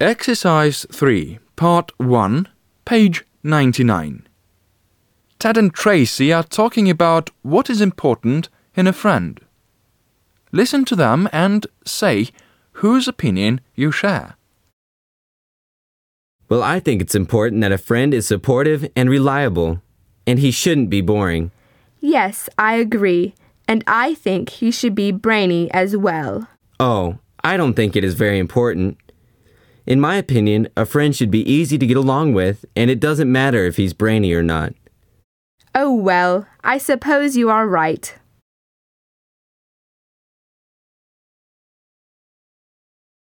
Exercise 3, Part 1, page 99. Ted and Tracy are talking about what is important in a friend. Listen to them and say whose opinion you share. Well, I think it's important that a friend is supportive and reliable, and he shouldn't be boring. Yes, I agree. And I think he should be brainy as well. Oh, I don't think it is very important. In my opinion, a friend should be easy to get along with, and it doesn't matter if he's brainy or not. Oh, well, I suppose you are right.